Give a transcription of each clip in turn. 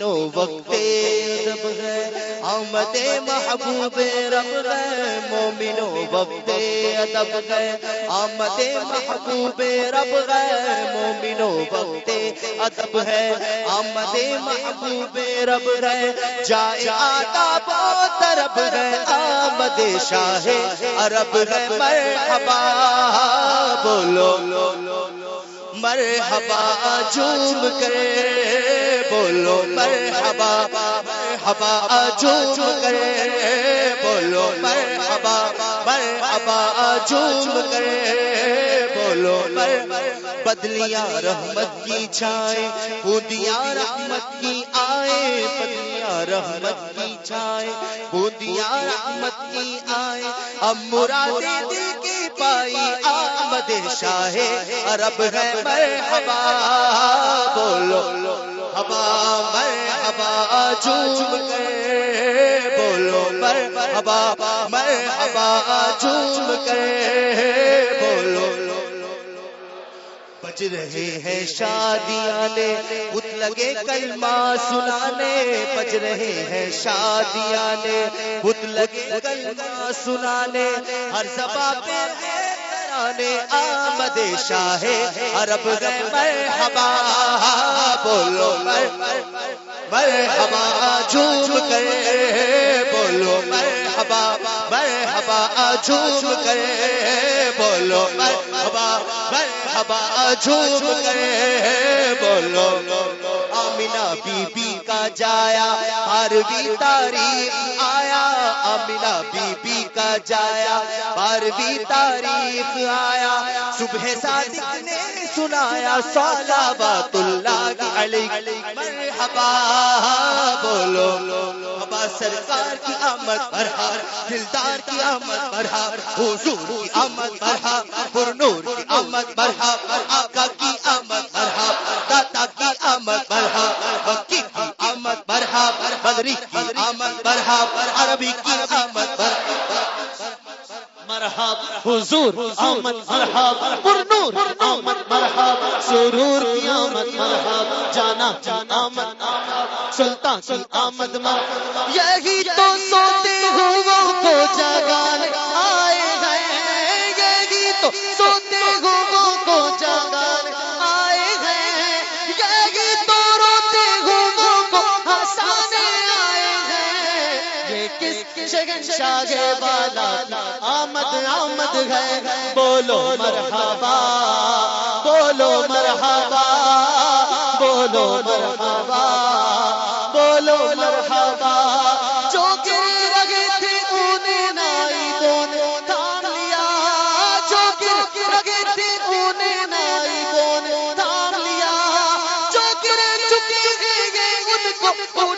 مومنو وقت رب ہے آمد محبوب رب ہے، مومنو وقت ادب ہے۔ آمد محبوب رب ہے، مومنو وقت ادب ہے۔ آمد محبوب رب ہے، جائے آداب طرب ہے۔ آمد شاہ عرب ہے، مرحبا، بولو۔ لو لو مرحبا جھوم کرے، بولو مرحبا مرحبا جھوم کرے، بولو مرحبا مرحبا جھوم کرے، بولو بدلیاں رحمت کی چھائے بودیاں رحمت کی آئے بدلیاں رحمت کی چھائے بودیاں رحمت کی آئے اب مراد دل کی پائی آمد شاہ عرب ہے، مرحبا، بولو ہبا مرحبا، جھوم کر بولو، مرحبا مرحبا، جھوم کر بولو. بج رہے ہیں شادیاں نے، بت لگے کلمہ سنانے، بج رہے ہیں شادیاں نے، بت لگے کلمہ سنانے، ہر زبا پہ ترانے آمد شاہ عرب گئے مرحبا بولو، مرحبا جھوم کرے بولو، مرحبا مرحبا جھوم کرے بولو، مرحبا مرحبا جھوم کرے بولو۔ آمینہ بی بی کا جایا ہر بھی تاریخ آیا آمینہ بی بی کا جایا ہر تاریخ آیا۔ صبح صادق نے سنایا صلوات اللہ علیہ۔ مرحبا، بولو۔ ابا سرکار کی آمد مرحبا، دلدار کی آمد مرحبا، حضور کی آمد مرحبا پر نور کی آمد مرحبا، آقا کی آمد مرحبا داتا کی آمد مرحبا مکی کی آمد مرحبا بدری کی آمد مرحبا عربی کی آمد مرحبا مرحب حضور آمد مرحب پر نور آمد مرحب سرور کی آمد مرحب جانا آمد، سلطان کی آمد مرحب یہی تو سوتے ہو کو جگانے آئے ہیں، یہی تو سوتے ہو کو جگانے شاہ والا آمد آمد ہے۔ بولو مرحبا بولو مرحبا بولو مرحبا بولو مرحبا۔ جو گر لگے تھے انہیں نائی بونے تھام لیا۔ جو گر لگے تھے انہیں نائی بونے تھام لیا۔ جو گر چکے گئے ان کو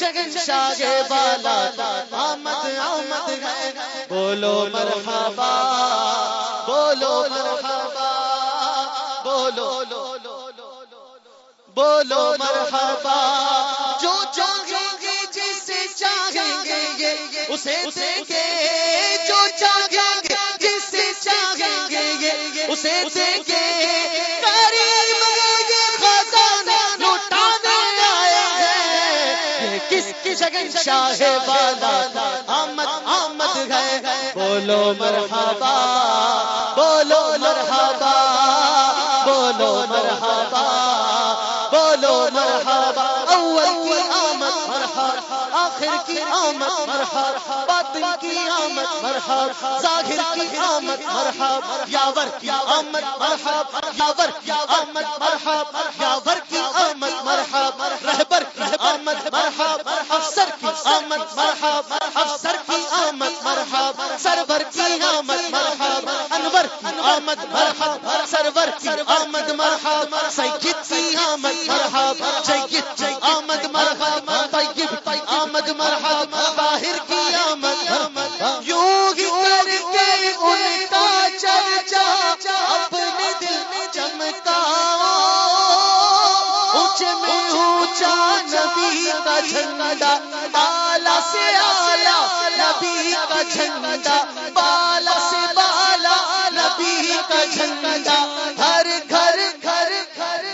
یہ کس کس شاہ والا آمد آمد ہے۔ بولو مرحبا بولو مرحبا، بولو بولو مرحبا۔ جو چاہیں گے جسے چاہیں گے یہ اسے دیں گے۔ جو چاہیں گے جسے چاہیں گے یہ اسے دیں گے۔ یہ شاہ والا آمد آمد ہے بولو مرحبا بولو مرحبا بولو مرحبا بولو مرحبا اول کی آمد مرحبا آخر کی آمد مرحبا باطن کی آمد مرحبا ظاہر کی آمد مرحبا یاور کی آمد مرحبا یاور کی آمد مرحبا یاور کی آمد مرحبا رہبر آمد مرحبا افسر کی آمد مرحبا افسر کی آمد مرحبا سرور کی آمد مرحبا انور کی آمد مرحبا سرور کی آمد مرحبا سید کی آمد مرحبا جید آمد مرحبا طیب کی آمد مرحبا باہر کی آمد یوں ہی کر کے ان کا چرچا اپنے دل میں چمکا اونچے میں اونچا نبی کا جھنڈا، بالا سے آیا نبی کا جھنڈا، بالا سے بالا نبی کا جھنڈا۔ ہر گھر گھر گھر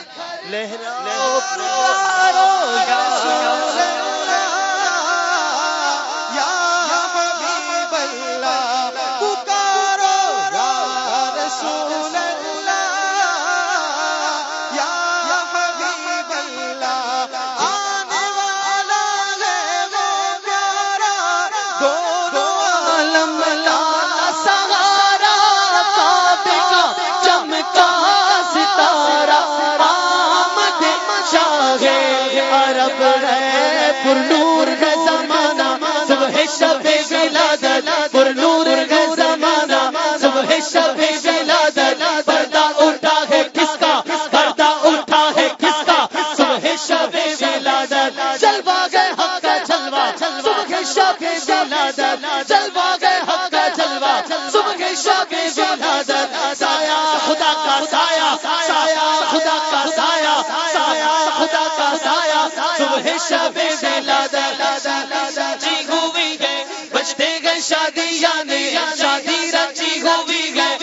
لہرا صبح شب نظر سایہ، خدا کا سایہ سایہ، خدا کا سایہ سایہ، خدا کا سایہ، صبح شب ولادت جی ہوئی گئے بچتے گئے شادی یانے شادی رچی ہوئی گئے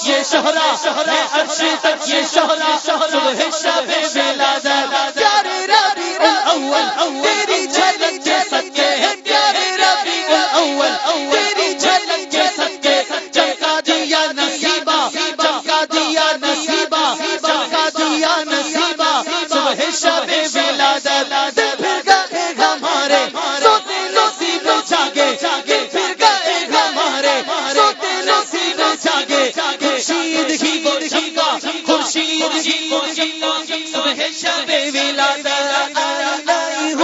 تک یہ شہرا شہرا عرش تک یہ شہرا صبح شب ولادت پیارے ربی الاول تیری جھلک کے صدقے ہے پیارے ربی الاول تیری جھلک کے صدقے چمکا دیا نصیبہ، چمکا دیا نصیبہ۔ شب ولادت آئی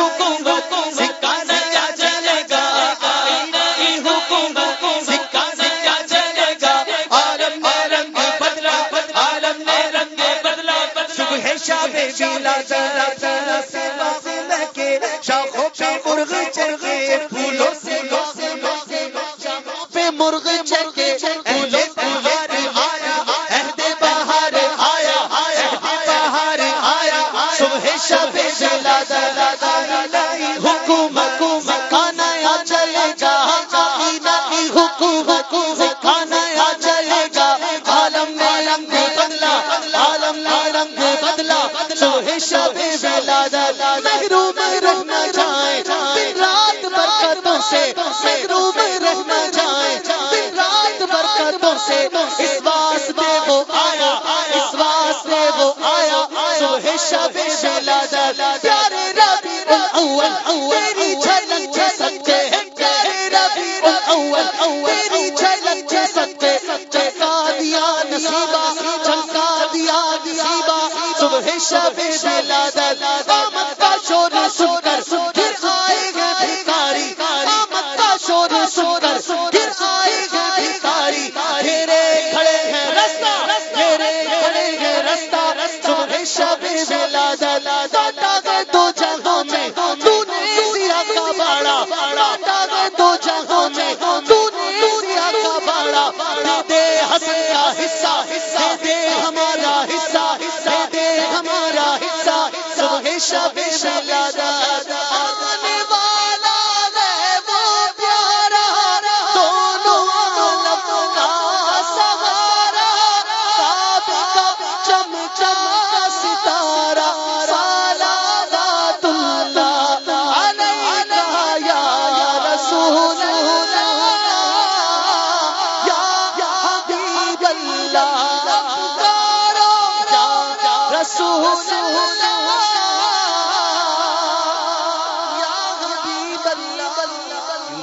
چلے گا۔ آئی چلے گا۔ عالم نے رنگ بدلا، عالم نے رنگ بدلا۔ صبح شب ولادت کے شاخوں پہ مرغ چڑھے پھولوں سے اس واسطے وہ آیا اس واسطے وہ آیا۔ صبح شب ولادت پیارے ربی الاول تیری جھلک کے صدقے پیارے ربی الاول تیری جھلک کے صدقے چمکا دیا نصیبہ چمکا دیا نصیبہ۔ صبح شب ولادت شب ولادت ڈاٹا گئے دو جگہوں میں تو نے سیا کا باڑا ڈاٹا گئے دو جگہوں میں تو نے سیا کا باڑا دے دے حسن کا حصہ، دے دے ہمارا حصہ حصہ دے ہمارا حصہ، صبح شب دادا